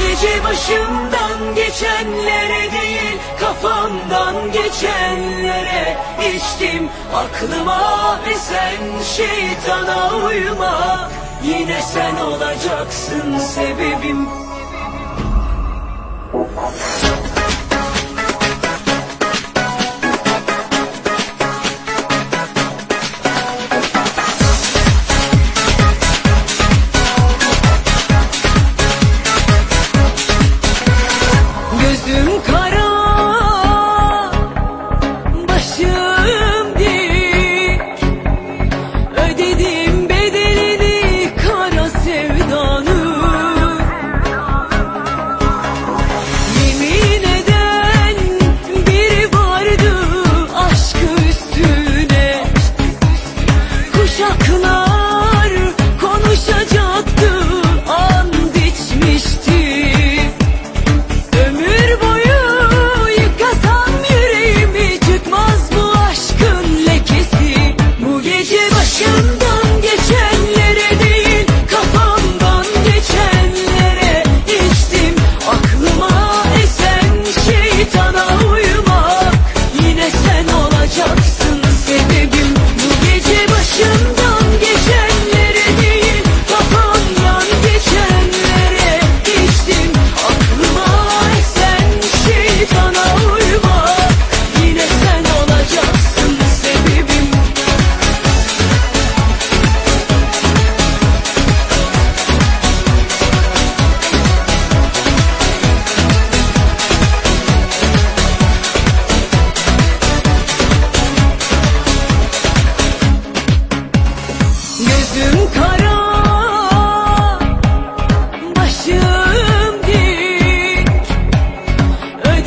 Gece başımdan geçenlere değil kafamdan geçenlere içtim aklıma ve sen şeytana uyma Yine sen olacaksın sebebim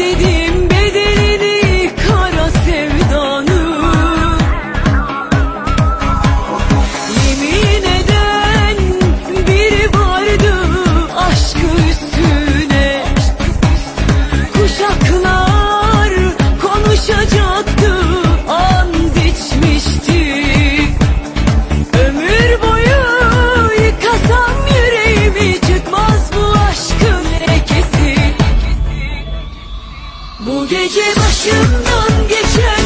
dedim Bu gece başımdan geçer.